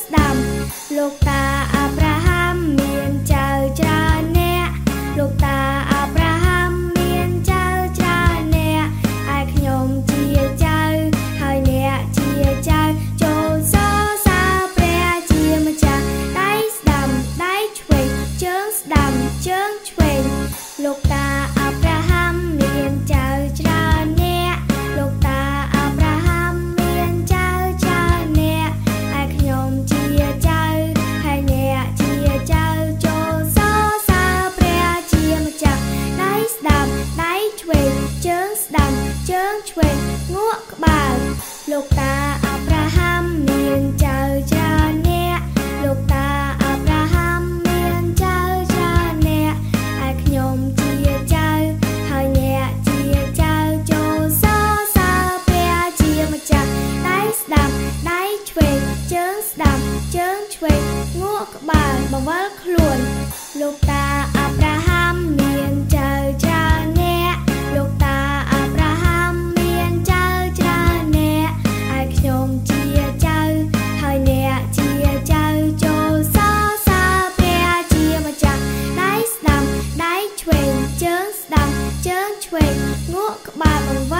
ស្ដាំលោកតាអាប់រ៉ាហាំមានចៅច្រើនអ្នកលោកតាអាប់រ៉ាហាំមានចៅច្រើនអ្នកឯខ្ញុំជាចៅហើយអ្នកជាចៅចូលសរសើរព្រះជាម្ចាស់ដៃស្ដាំដៃឆ្វេងជើងស្ដាំជើងឆ្វេងលោកតា វេងជើងស្ដាំជើងឆ្វេងងក់ក្បាលលោកតាអាប់រ៉ាហាំមានចៅច្រើនអ្នកលោកតាអាប់រ៉ាហាំមានចៅច្រើនអ្នកឯខ្ញុំជាចៅហើយអ្នកជាចៅចូលសរសើរព្រះជាម្ចាស់ដៃស្ដាំដៃឆ្វេងជើងស្ដាំជើងឆ្វេងងក់ក្បាលបង្វិលខ្លួន លោកតាអាប់រ៉ា ជើងឆ្វេងងក់ក្បាលបង្វែរ